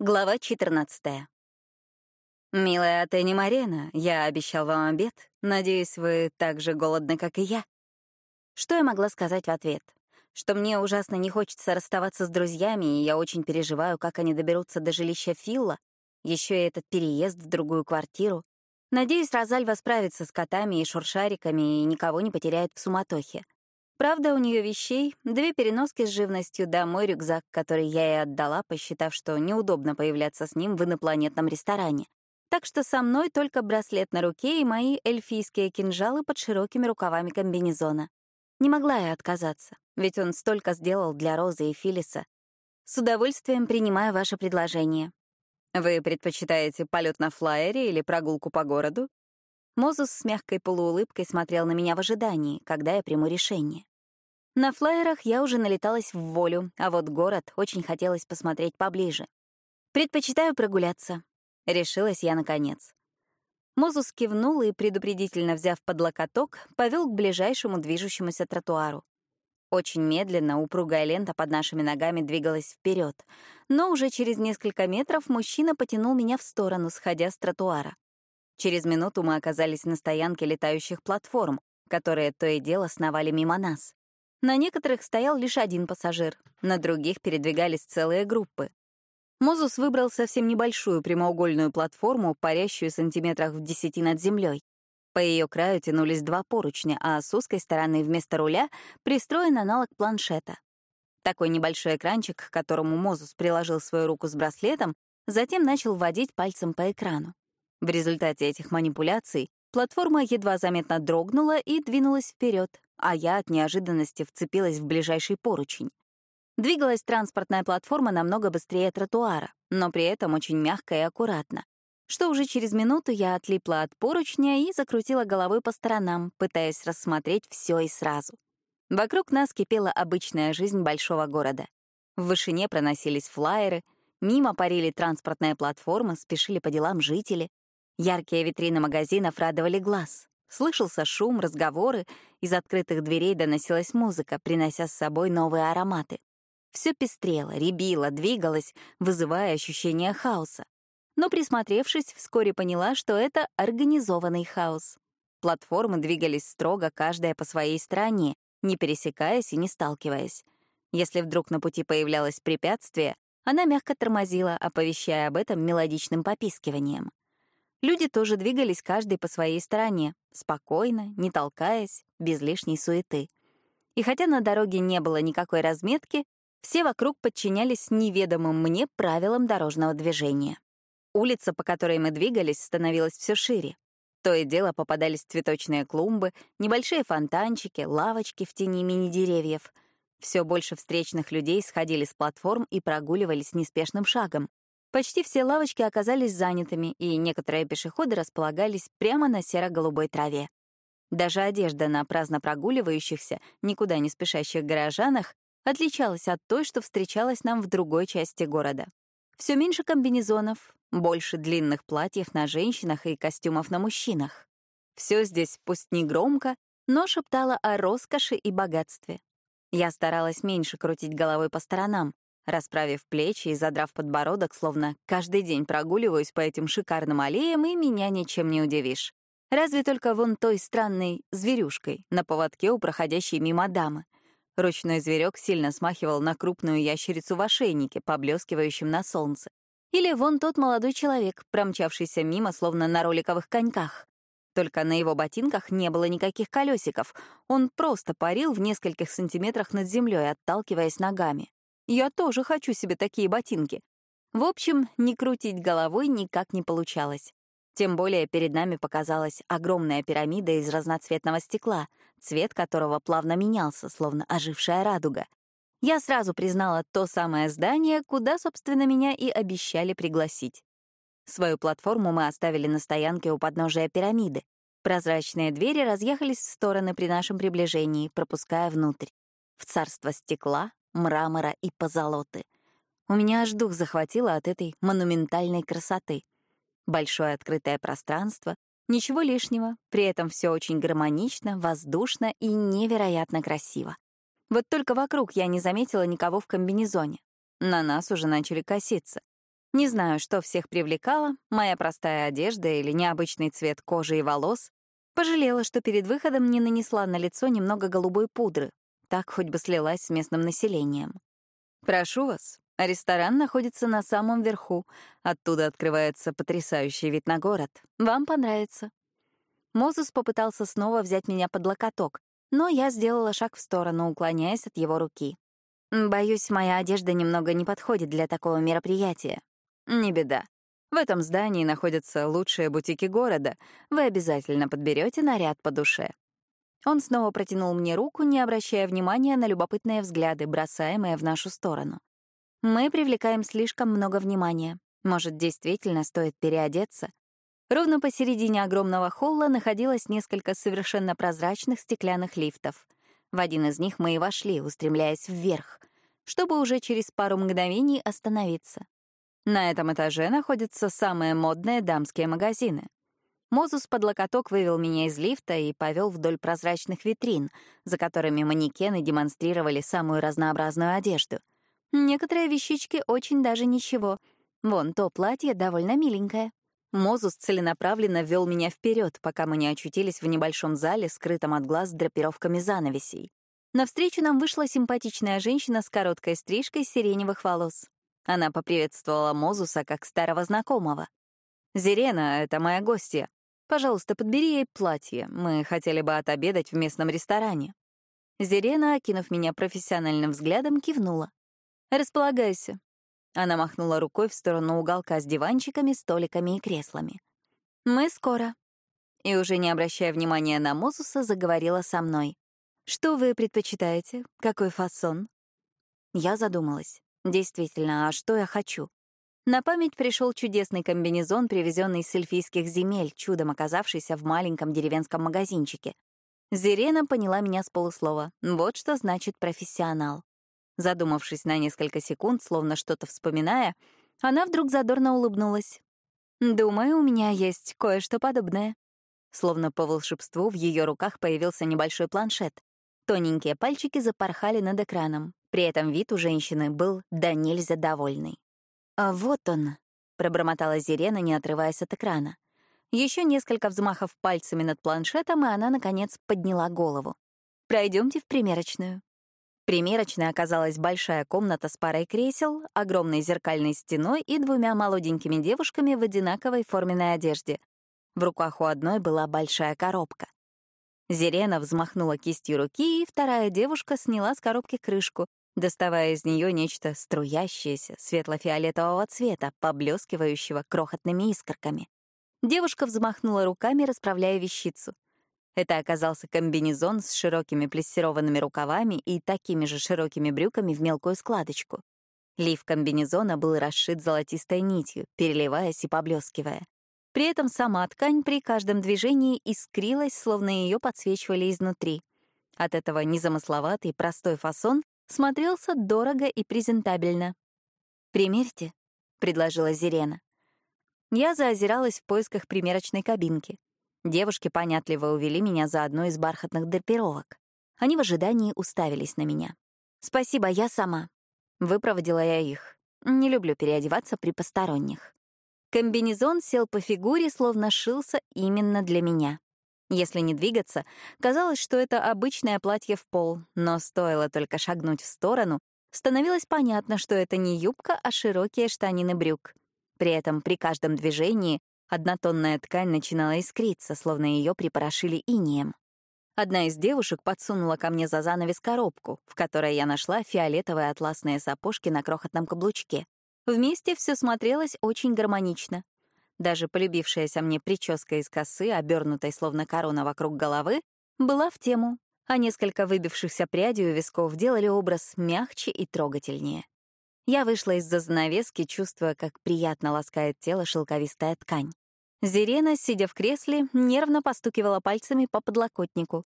Глава 14. «Милая Атени Марена, я обещал вам обед. Надеюсь, вы так же голодны, как и я». Что я могла сказать в ответ? Что мне ужасно не хочется расставаться с друзьями, и я очень переживаю, как они доберутся до жилища Филла, еще и этот переезд в другую квартиру. Надеюсь, Розальва справится с котами и шуршариками и никого не потеряет в суматохе. Правда, у нее вещей — две переноски с живностью, да мой рюкзак, который я ей отдала, посчитав, что неудобно появляться с ним в инопланетном ресторане. Так что со мной только браслет на руке и мои эльфийские кинжалы под широкими рукавами комбинезона. Не могла я отказаться, ведь он столько сделал для Розы и Филиса. С удовольствием принимаю ваше предложение. Вы предпочитаете полет на флайере или прогулку по городу? Мозус с мягкой полуулыбкой смотрел на меня в ожидании, когда я приму решение. На флайерах я уже налеталась в волю, а вот город очень хотелось посмотреть поближе. «Предпочитаю прогуляться», — решилась я наконец. Мозус кивнул и, предупредительно взяв под локоток, повел к ближайшему движущемуся тротуару. Очень медленно упругая лента под нашими ногами двигалась вперед, но уже через несколько метров мужчина потянул меня в сторону, сходя с тротуара. Через минуту мы оказались на стоянке летающих платформ, которые то и дело сновали мимо нас. На некоторых стоял лишь один пассажир, на других передвигались целые группы. Мозус выбрал совсем небольшую прямоугольную платформу, парящую сантиметрах в десяти над землей. По ее краю тянулись два поручня, а с узкой стороны вместо руля пристроен аналог планшета. Такой небольшой экранчик, к которому Мозус приложил свою руку с браслетом, затем начал водить пальцем по экрану. В результате этих манипуляций платформа едва заметно дрогнула и двинулась вперед, а я от неожиданности вцепилась в ближайший поручень. Двигалась транспортная платформа намного быстрее тротуара, но при этом очень мягко и аккуратно, что уже через минуту я отлипла от поручня и закрутила головой по сторонам, пытаясь рассмотреть все и сразу. Вокруг нас кипела обычная жизнь большого города. В вышине проносились флайеры, мимо парили транспортная платформа, спешили по делам жители. Яркие витрины магазинов радовали глаз. Слышался шум, разговоры, из открытых дверей доносилась музыка, принося с собой новые ароматы. Все пестрело, рябило, двигалось, вызывая ощущение хаоса. Но, присмотревшись, вскоре поняла, что это организованный хаос. Платформы двигались строго, каждая по своей стороне, не пересекаясь и не сталкиваясь. Если вдруг на пути появлялось препятствие, она мягко тормозила, оповещая об этом мелодичным попискиванием. Люди тоже двигались каждый по своей стороне, спокойно, не толкаясь, без лишней суеты. И хотя на дороге не было никакой разметки, все вокруг подчинялись неведомым мне правилам дорожного движения. Улица, по которой мы двигались, становилась все шире. То и дело попадались цветочные клумбы, небольшие фонтанчики, лавочки в тени мини-деревьев. Все больше встречных людей сходили с платформ и прогуливались неспешным шагом. Почти все лавочки оказались занятыми, и некоторые пешеходы располагались прямо на серо-голубой траве. Даже одежда на праздно прогуливающихся, никуда не спешащих горожанах отличалась от той, что встречалась нам в другой части города. Все меньше комбинезонов, больше длинных платьев на женщинах и костюмов на мужчинах. Все здесь, пусть не громко, но шептало о роскоши и богатстве. Я старалась меньше крутить головой по сторонам, расправив плечи и задрав подбородок, словно каждый день прогуливаюсь по этим шикарным аллеям, и меня ничем не удивишь. Разве только вон той странной зверюшкой на поводке у проходящей мимо дамы. Ручной зверек сильно смахивал на крупную ящерицу в ошейнике, поблескивающем на солнце. Или вон тот молодой человек, промчавшийся мимо, словно на роликовых коньках. Только на его ботинках не было никаких колесиков. Он просто парил в нескольких сантиметрах над землей, отталкиваясь ногами. Я тоже хочу себе такие ботинки. В общем, не крутить головой никак не получалось. Тем более перед нами показалась огромная пирамида из разноцветного стекла, цвет которого плавно менялся, словно ожившая радуга. Я сразу признала то самое здание, куда, собственно, меня и обещали пригласить. Свою платформу мы оставили на стоянке у подножия пирамиды. Прозрачные двери разъехались в стороны при нашем приближении, пропуская внутрь. В царство стекла, мрамора и позолоты. У меня аж дух захватило от этой монументальной красоты. Большое открытое пространство, ничего лишнего, при этом все очень гармонично, воздушно и невероятно красиво. Вот только вокруг я не заметила никого в комбинезоне. На нас уже начали коситься. Не знаю, что всех привлекало, моя простая одежда или необычный цвет кожи и волос. Пожалела, что перед выходом не нанесла на лицо немного голубой пудры. Так хоть бы слилась с местным населением. «Прошу вас, ресторан находится на самом верху. Оттуда открывается потрясающий вид на город. Вам понравится». Мозус попытался снова взять меня под локоток, но я сделала шаг в сторону, уклоняясь от его руки. «Боюсь, моя одежда немного не подходит для такого мероприятия». «Не беда. В этом здании находятся лучшие бутики города. Вы обязательно подберете наряд по душе». Он снова протянул мне руку, не обращая внимания на любопытные взгляды, бросаемые в нашу сторону. Мы привлекаем слишком много внимания. Может, действительно стоит переодеться? Ровно посередине огромного холла находилось несколько совершенно прозрачных стеклянных лифтов. В один из них мы и вошли, устремляясь вверх, чтобы уже через пару мгновений остановиться. На этом этаже находятся самые модные дамские магазины. Мозус под локоток вывел меня из лифта и повел вдоль прозрачных витрин, за которыми манекены демонстрировали самую разнообразную одежду. Некоторые вещички очень даже ничего. Вон то платье довольно миленькое. Мозус целенаправленно вел меня вперед, пока мы не очутились в небольшом зале, скрытом от глаз драпировками занавесей. Навстречу нам вышла симпатичная женщина с короткой стрижкой сиреневых волос. Она поприветствовала Мозуса как старого знакомого. «Зирена — это моя гостья. Пожалуйста, подбери ей платье. Мы хотели бы отобедать в местном ресторане». Зирена, окинув меня профессиональным взглядом, кивнула. «Располагайся. Она махнула рукой в сторону уголка с диванчиками, столиками и креслами. «Мы скоро». И уже не обращая внимания на Мозуса, заговорила со мной. «Что вы предпочитаете? Какой фасон?» Я задумалась. Действительно, а что я хочу? На память пришел чудесный комбинезон, привезенный с эльфийских земель, чудом оказавшийся в маленьком деревенском магазинчике. Зирена поняла меня с полуслова. Вот что значит профессионал. Задумавшись на несколько секунд, словно что-то вспоминая, она вдруг задорно улыбнулась. «Думаю, у меня есть кое-что подобное». Словно по волшебству в ее руках появился небольшой планшет. Тоненькие пальчики запорхали над экраном. При этом вид у женщины был да нельзя довольный. «А вот он», — пробормотала Зирена, не отрываясь от экрана. Еще несколько взмахов пальцами над планшетом, и она, наконец, подняла голову. Пройдемте в примерочную». Примерочной оказалась большая комната с парой кресел, огромной зеркальной стеной и двумя молоденькими девушками в одинаковой форменной одежде. В руках у одной была большая коробка. Зирена взмахнула кистью руки, и вторая девушка сняла с коробки крышку, доставая из нее нечто струящееся, светло-фиолетового цвета, поблескивающего крохотными искорками. Девушка взмахнула руками, расправляя вещицу — это оказался комбинезон с широкими плессированными рукавами и такими же широкими брюками в мелкую складочку. Лиф комбинезона был расшит золотистой нитью, переливаясь и поблескивая. При этом сама ткань при каждом движении искрилась, словно ее подсвечивали изнутри. От этого незамысловатый, простой фасон смотрелся дорого и презентабельно. «Примерьте», — предложила Зирена. Я заозиралась в поисках примерочной кабинки. Девушки понятливо увели меня за одну из бархатных драпировок. Они в ожидании уставились на меня. «Спасибо, я сама». Выпроводила я их. Не люблю переодеваться при посторонних. Комбинезон сел по фигуре, словно шился именно для меня. Если не двигаться, казалось, что это обычное платье в пол, но стоило только шагнуть в сторону, становилось понятно, что это не юбка, а широкие штанины брюк. При этом при каждом движении Однотонная ткань начинала искриться, словно ее припорошили инеем. Одна из девушек подсунула ко мне за занавес коробку, в которой я нашла фиолетовые атласные сапожки на крохотном каблучке. Вместе все смотрелось очень гармонично. Даже полюбившаяся мне прическа из косы, обернутой словно корона вокруг головы, была в тему, а несколько выбившихся прядей у висков делали образ мягче и трогательнее. Я вышла из-за занавески, чувствуя, как приятно ласкает тело шелковистая ткань. Зирена, сидя в кресле, нервно постукивала пальцами по подлокотнику.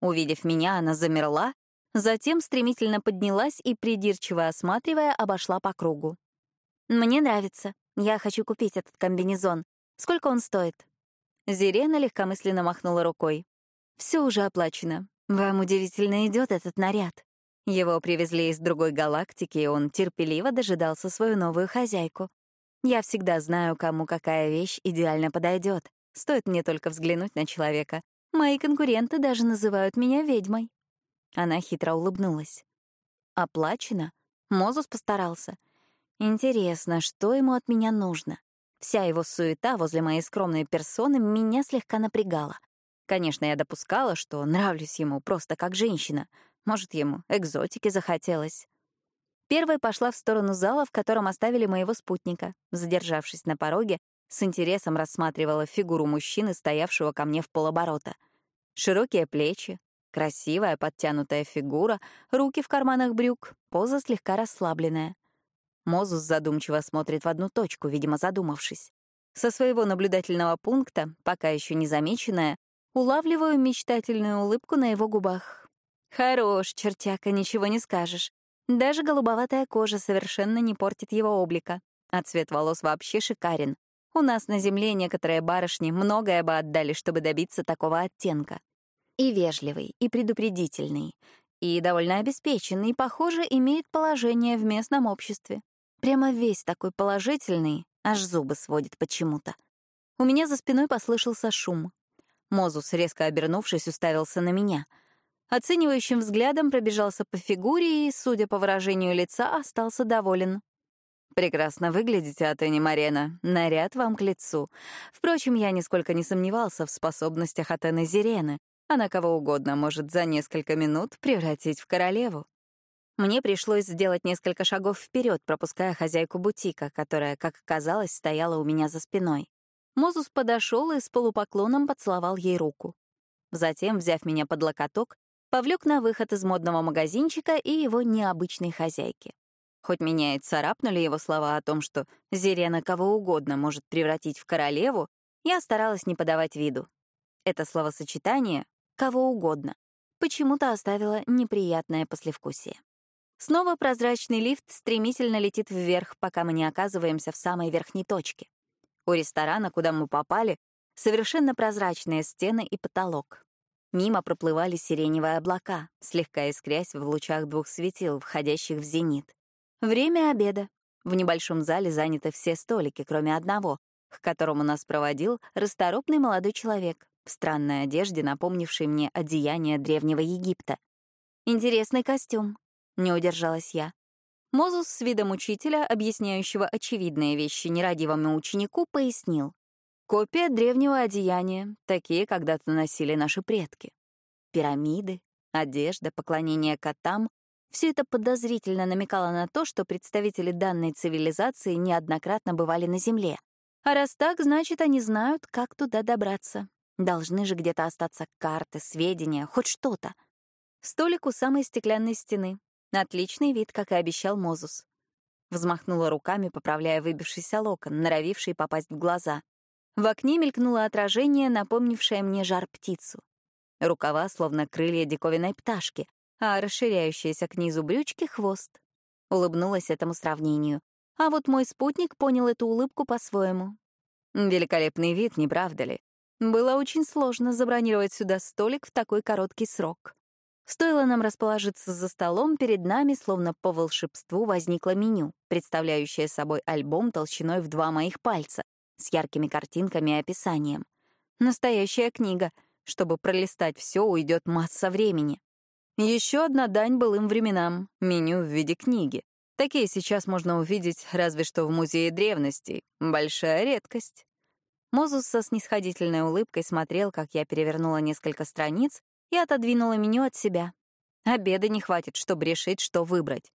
Увидев меня, она замерла, затем стремительно поднялась и, придирчиво осматривая, обошла по кругу. «Мне нравится. Я хочу купить этот комбинезон. Сколько он стоит?» Зирена легкомысленно махнула рукой. «Все уже оплачено. Вам удивительно идет этот наряд». Его привезли из другой галактики, и он терпеливо дожидался свою новую хозяйку. Я всегда знаю, кому какая вещь идеально подойдет. Стоит мне только взглянуть на человека. Мои конкуренты даже называют меня ведьмой. Она хитро улыбнулась. Оплачено? Мозус постарался. Интересно, что ему от меня нужно? Вся его суета возле моей скромной персоны меня слегка напрягала. Конечно, я допускала, что нравлюсь ему просто как женщина. Может, ему экзотики захотелось. Первой пошла в сторону зала, в котором оставили моего спутника. Задержавшись на пороге, с интересом рассматривала фигуру мужчины, стоявшего ко мне в полоборота. Широкие плечи, красивая подтянутая фигура, руки в карманах брюк, поза слегка расслабленная. Мозус задумчиво смотрит в одну точку, видимо, задумавшись. Со своего наблюдательного пункта, пока еще не замеченная, улавливаю мечтательную улыбку на его губах. Хорош, чертяка, ничего не скажешь. Даже голубоватая кожа совершенно не портит его облика, а цвет волос вообще шикарен. У нас на земле некоторые барышни многое бы отдали, чтобы добиться такого оттенка. И вежливый, и предупредительный, и довольно обеспеченный, похоже, имеет положение в местном обществе. Прямо весь такой положительный, аж зубы сводит почему-то. У меня за спиной послышался шум. Мозус, резко обернувшись, уставился на меня — Оценивающим взглядом пробежался по фигуре и, судя по выражению лица, остался доволен. «Прекрасно выглядите, Атени Марена. Наряд вам к лицу. Впрочем, я нисколько не сомневался в способностях Атены Зирены. Она кого угодно может за несколько минут превратить в королеву». Мне пришлось сделать несколько шагов вперед, пропуская хозяйку бутика, которая, как оказалось, стояла у меня за спиной. Мозус подошел и с полупоклоном поцеловал ей руку. Затем, взяв меня под локоток, повлек на выход из модного магазинчика и его необычной хозяйки. Хоть меня и царапнули его слова о том, что Зерена кого угодно может превратить в королеву, я старалась не подавать виду. Это словосочетание «кого угодно» почему-то оставило неприятное послевкусие. Снова прозрачный лифт стремительно летит вверх, пока мы не оказываемся в самой верхней точке. У ресторана, куда мы попали, совершенно прозрачные стены и потолок. Мимо проплывали сиреневые облака, слегка искрясь в лучах двух светил, входящих в зенит. Время обеда. В небольшом зале заняты все столики, кроме одного, к которому нас проводил расторопный молодой человек в странной одежде, напомнившей мне одеяние древнего Египта. «Интересный костюм», — не удержалась я. Мозус с видом учителя, объясняющего очевидные вещи нерадивому ученику, пояснил. Копия древнего одеяния, такие когда-то носили наши предки. Пирамиды, одежда, поклонение котам — все это подозрительно намекало на то, что представители данной цивилизации неоднократно бывали на Земле. А раз так, значит, они знают, как туда добраться. Должны же где-то остаться карты, сведения, хоть что-то. Столик у самой стеклянной стены. Отличный вид, как и обещал Мозус. Взмахнула руками, поправляя выбившийся локон, норовивший попасть в глаза. В окне мелькнуло отражение, напомнившее мне жар птицу. Рукава словно крылья диковинной пташки, а расширяющиеся к низу брючки — хвост. Улыбнулась этому сравнению. А вот мой спутник понял эту улыбку по-своему. Великолепный вид, не правда ли? Было очень сложно забронировать сюда столик в такой короткий срок. Стоило нам расположиться за столом, перед нами, словно по волшебству, возникло меню, представляющее собой альбом толщиной в два моих пальца, с яркими картинками и описанием. Настоящая книга. Чтобы пролистать все, уйдет масса времени. Еще одна дань былым временам — меню в виде книги. Такие сейчас можно увидеть разве что в Музее древностей. Большая редкость. Мозус со снисходительной улыбкой смотрел, как я перевернула несколько страниц и отодвинула меню от себя. Обеда не хватит, чтобы решить, что выбрать.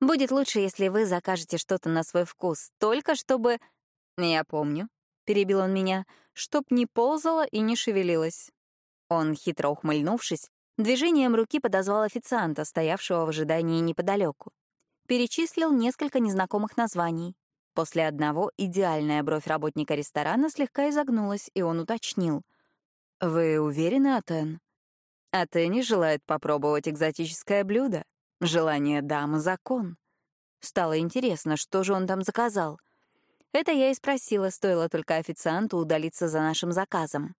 Будет лучше, если вы закажете что-то на свой вкус, только чтобы «Я помню», — перебил он меня, чтоб не ползала и не шевелилась. Он, хитро ухмыльнувшись, движением руки подозвал официанта, стоявшего в ожидании неподалеку. Перечислил несколько незнакомых названий. После одного идеальная бровь работника ресторана слегка изогнулась, и он уточнил. «Вы уверены, Атен?» Атени желает попробовать экзотическое блюдо. Желание дамы — закон. Стало интересно, что же он там заказал — это я и спросила, стоило только официанту удалиться за нашим заказом.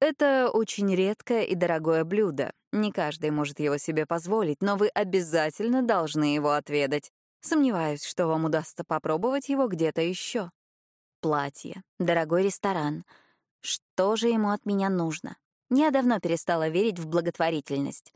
Это очень редкое и дорогое блюдо. Не каждый может его себе позволить, но вы обязательно должны его отведать. Сомневаюсь, что вам удастся попробовать его где-то еще. платье, дорогой ресторан. Что же ему от меня нужно? Я давно перестала верить в благотворительность.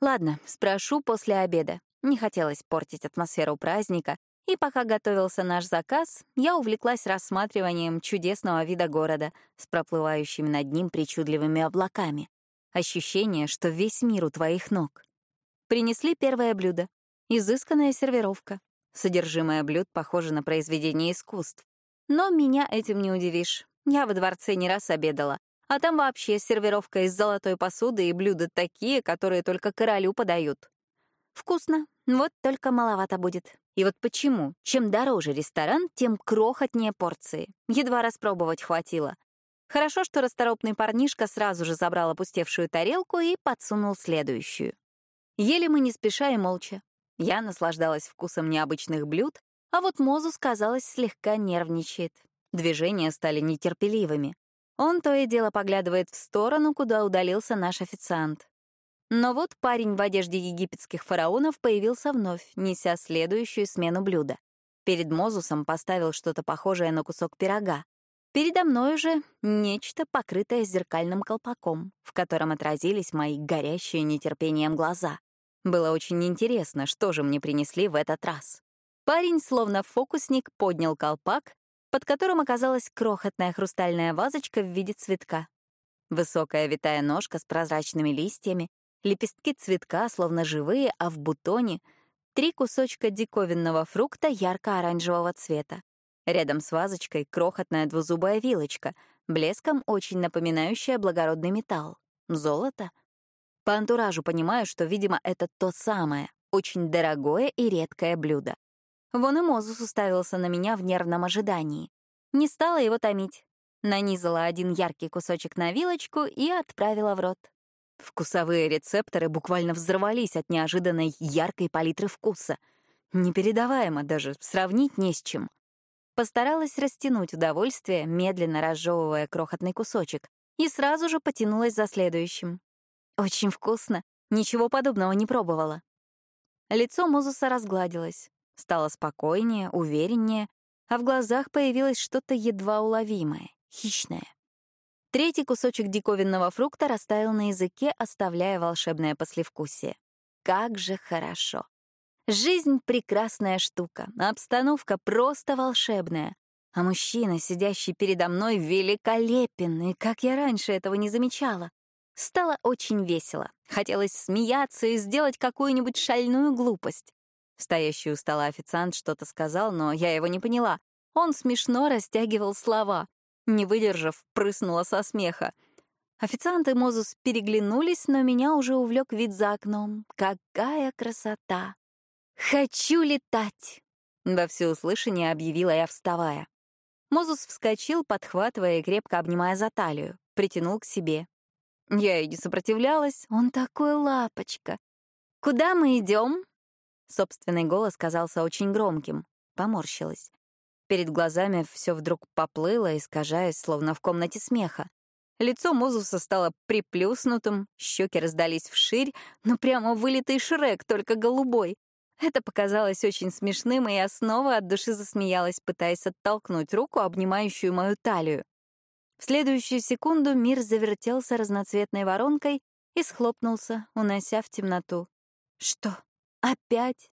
Ладно, спрошу после обеда. Не хотелось портить атмосферу праздника, и пока готовился наш заказ, я увлеклась рассматриванием чудесного вида города с проплывающими над ним причудливыми облаками. Ощущение, что весь мир у твоих ног. Принесли первое блюдо. Изысканная сервировка. Содержимое блюд похоже на произведение искусств. Но меня этим не удивишь. Я во дворце не раз обедала. А там вообще сервировка из золотой посуды и блюда такие, которые только королю подают. Вкусно, вот только маловато будет. И вот почему? Чем дороже ресторан, тем крохотнее порции. Едва распробовать хватило. Хорошо, что расторопный парнишка сразу же забрал опустевшую тарелку и подсунул следующую. Ели мы не спеша и молча. Я наслаждалась вкусом необычных блюд, а вот Мозус, казалось, слегка нервничает. Движения стали нетерпеливыми. Он то и дело поглядывает в сторону, куда удалился наш официант. Но вот парень в одежде египетских фараонов появился вновь, неся следующую смену блюда. Перед Мозусом поставил что-то похожее на кусок пирога. Передо мной же нечто, покрытое зеркальным колпаком, в котором отразились мои горящие нетерпением глаза. Было очень интересно, что же мне принесли в этот раз. Парень, словно фокусник, поднял колпак, под которым оказалась крохотная хрустальная вазочка в виде цветка. Высокая витая ножка с прозрачными листьями, лепестки цветка, словно живые, а в бутоне — три кусочка диковинного фрукта ярко-оранжевого цвета. Рядом с вазочкой крохотная двузубая вилочка, блеском очень напоминающая благородный металл. Золото — по антуражу понимаю, что, видимо, это то самое, очень дорогое и редкое блюдо. Вон и Мозус уставился на меня в нервном ожидании. Не стала его томить. Нанизала один яркий кусочек на вилочку и отправила в рот. Вкусовые рецепторы буквально взорвались от неожиданной яркой палитры вкуса. Непередаваемо даже, сравнить не с чем. Постаралась растянуть удовольствие, медленно разжевывая крохотный кусочек, и сразу же потянулась за следующим. Очень вкусно. Ничего подобного не пробовала. Лицо Мозуса разгладилось. Стало спокойнее, увереннее, а в глазах появилось что-то едва уловимое, хищное. Третий кусочек диковинного фрукта растаял на языке, оставляя волшебное послевкусие. Как же хорошо. Жизнь — прекрасная штука, обстановка просто волшебная. А мужчина, сидящий передо мной, великолепен, и как я раньше этого не замечала. Стало очень весело. Хотелось смеяться и сделать какую-нибудь шальную глупость. Стоящий у стола официант что-то сказал, но я его не поняла. Он смешно растягивал слова. Не выдержав, прыснула со смеха. Официант и Мозус переглянулись, но меня уже увлек вид за окном. Какая красота! «Хочу летать!» — во всеуслышание объявила я, вставая. Мозус вскочил, подхватывая и крепко обнимая за талию, притянул к себе. Я и не сопротивлялась. Он такой лапочка. «Куда мы идем?» Собственный голос казался очень громким. Поморщилась. Перед глазами все вдруг поплыло, искажаясь, словно в комнате смеха. Лицо Мозуса стало приплюснутым, щеки раздались вширь, но прямо вылитый Шрек, только голубой. Это показалось очень смешным, и я снова от души засмеялась, пытаясь оттолкнуть руку, обнимающую мою талию. В следующую секунду мир завертелся разноцветной воронкой и схлопнулся, унося в темноту. Что? Опять?